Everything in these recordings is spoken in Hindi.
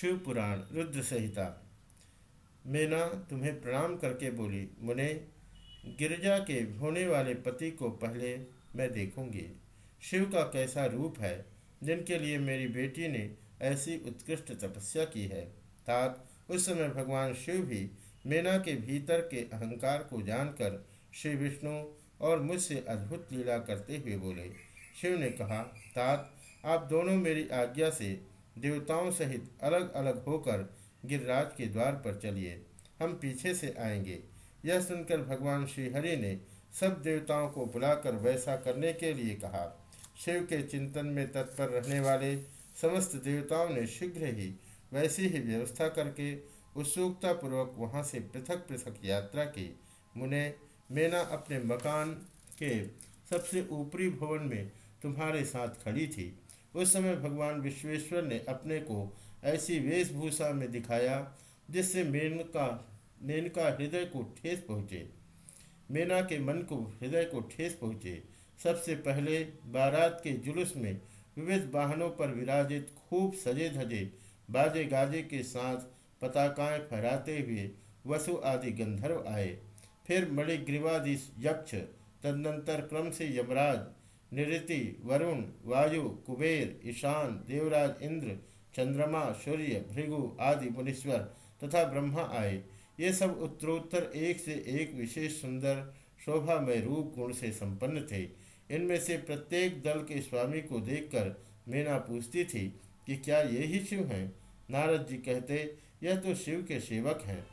शिव पुराण रुद्र संहिता। मेना तुम्हें प्रणाम करके बोली, मुने, गिरजा के होने वाले पति को पहले मैं देखूँगी। शिव का कैसा रूप है, जिनके लिए मेरी बेटी ने ऐसी उत्कृष्ट तपस्या की है। तात उस समय भगवान शिव भी मेना के भीतर के अहंकार को जानकर श्री विष्णु और मुझसे अद्भुत लीला करते हुए बोले। शिव ने कहा तात आप दोनों मेरी आज्ञा से देवताओं सहित अलग अलग होकर गिरिराज के द्वार पर चलिए। हम पीछे से आएँगे। यह सुनकर भगवान श्रीहरि ने सब देवताओं को बुलाकर वैसा करने के लिए कहा। शिव के चिंतन में तत्पर रहने वाले समस्त देवताओं ने शीघ्र ही वैसी ही व्यवस्था करके उत्सुकतापूर्वक वहाँ से पृथक पृथक यात्रा की। मुने, मैना अपने मकान के सबसे ऊपरी भवन में तुम्हारे साथ खड़ी थी। उस समय भगवान विश्वेश्वर ने अपने को ऐसी वेशभूषा में दिखाया, जिससे मेनका मेनका हृदय को ठेस पहुँचे। मेना के मन को, हृदय को ठेस पहुँचे। सबसे पहले बारात के जुलूस में विविध वाहनों पर विराजित खूब सजे धजे बाजे गाजे के साथ पताकाएँ फहराते हुए वसु आदि गंधर्व आए। फिर मणिग्रीवादि यक्ष, तदनंतर क्रम से यमराज निरति, वरुण, वायु, कुबेर, ईशान, देवराज, इंद्र, चंद्रमा, सूर्य, भृगु आदि मुनीश्वर तथा ब्रह्मा आए। ये सब उत्तरोत्तर एक से एक विशेष सुंदर, शोभामय रूप गुण से संपन्न थे। इनमें से प्रत्येक दल के स्वामी को देखकर मीना पूछती थी कि क्या ये ही शिव हैं? नारद जी कहते, यह तो शिव के सेवक हैं।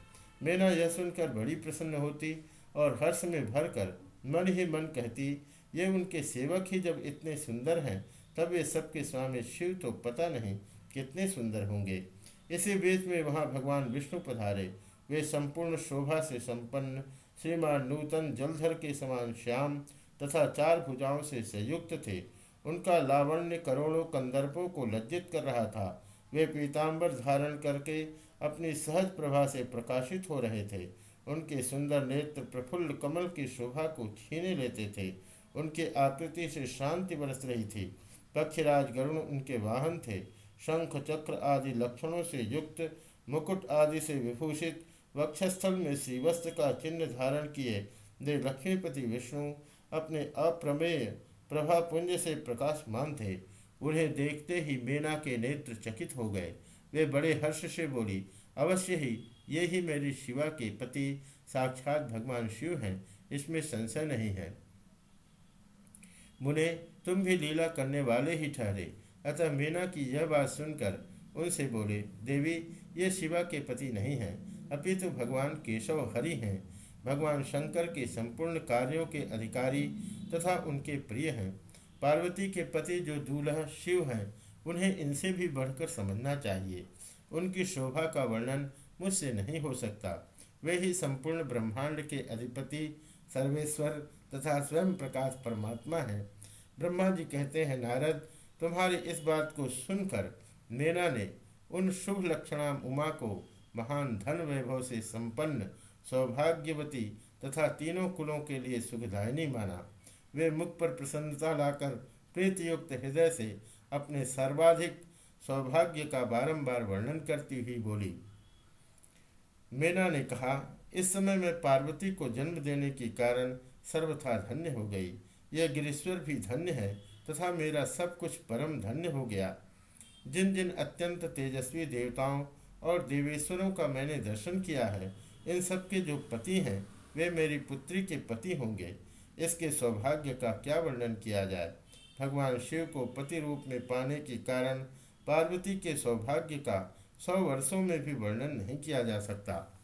मीना यह सुनकर बड़ी प्रसन्न होती और हर्ष में भरकर मन ही मन कहती ये उनके सेवक ही जब इतने सुंदर हैं, तब ये सबके स्वामी शिव तो पता नहीं कितने सुंदर होंगे। इसी बीच में वहाँ भगवान विष्णु पधारे। वे संपूर्ण शोभा से संपन्न श्रीमान नूतन जलधर के समान श्याम तथा चार भुजाओं से संयुक्त थे। उनका लावण्य करोड़ों कंदर्पों को लज्जित कर रहा था। वे पीताम्बर धारण करके अपनी सहज प्रभा से प्रकाशित हो रहे थे। उनके सुंदर नेत्र प्रफुल्ल कमल की शोभा को छीने लेते थे। उनके आकृति से शांति बरस रही थी। पक्षराज गरुण उनके वाहन थे। शंख, चक्र आदि लक्षणों से युक्त, मुकुट आदि से विभूषित, वक्षस्थल में श्रीवस्त्र का चिन्ह धारण किए। वे लक्ष्मीपति विष्णु अपने अप्रमेय प्रभापुंज से प्रकाशमान थे। उन्हें देखते ही मीना के नेत्र चकित हो गए। वे बड़े हर्ष से बोली, अवश्य ही, ये ही मेरी शिवा के पति। साक्षात भगवान शिव हैं, इसमें संशय नहीं है। मुने, तुम भी लीला करने वाले ही ठहरे। अतः मीना की यह बात सुनकर उनसे बोले, देवी, ये शिवा के पति नहीं हैं। अपितु तो भगवान केशव हरि हैं। भगवान शंकर के संपूर्ण कार्यों के अधिकारी तथा उनके प्रिय हैं। पार्वती के पति जो दूल्हा शिव हैं, उन्हें इनसे भी बढ़कर समझना चाहिए। उनकी शोभा का वर्णन मुझसे नहीं हो सकता। वे ही संपूर्ण ब्रह्मांड के अधिपति सर्वेश्वर तथा स्वयं प्रकाश परमात्मा है। ब्रह्मा जी कहते हैं, नारद, तुम्हारी इस बात को सुनकर नेना ने उन शुभ लक्षणाम उमा को महान धन वैभव से संपन्न, सौभाग्यवती तथा तीनों कुलों के लिए सुखदायिनी माना। वे मुख पर प्रसन्नता लाकर प्रीतियुक्त हृदय से अपने सर्वाधिक सौभाग्य का बारंबार वर्णन करती हुई बोली, मीना ने कहा, इस समय मैं पार्वती को जन्म देने के कारण सर्वथा धन्य हो गई। यह गिरीश्वर भी धन्य है तथा मेरा सब कुछ परम धन्य हो गया। जिन जिन अत्यंत तेजस्वी देवताओं और देवेश्वरों का मैंने दर्शन किया है, इन सब के जो पति हैं, वे मेरी पुत्री के पति होंगे। इसके सौभाग्य का क्या वर्णन किया जाए? भगवान शिव को पति रूप में पाने के कारण पार्वती के सौभाग्य का सौ वर्षों में भी वर्णन नहीं किया जा सकता।